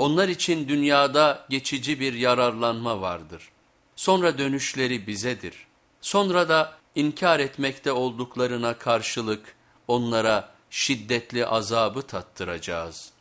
Onlar için dünyada geçici bir yararlanma vardır. Sonra dönüşleri bizedir. Sonra da inkar etmekte olduklarına karşılık onlara şiddetli azabı tattıracağız.''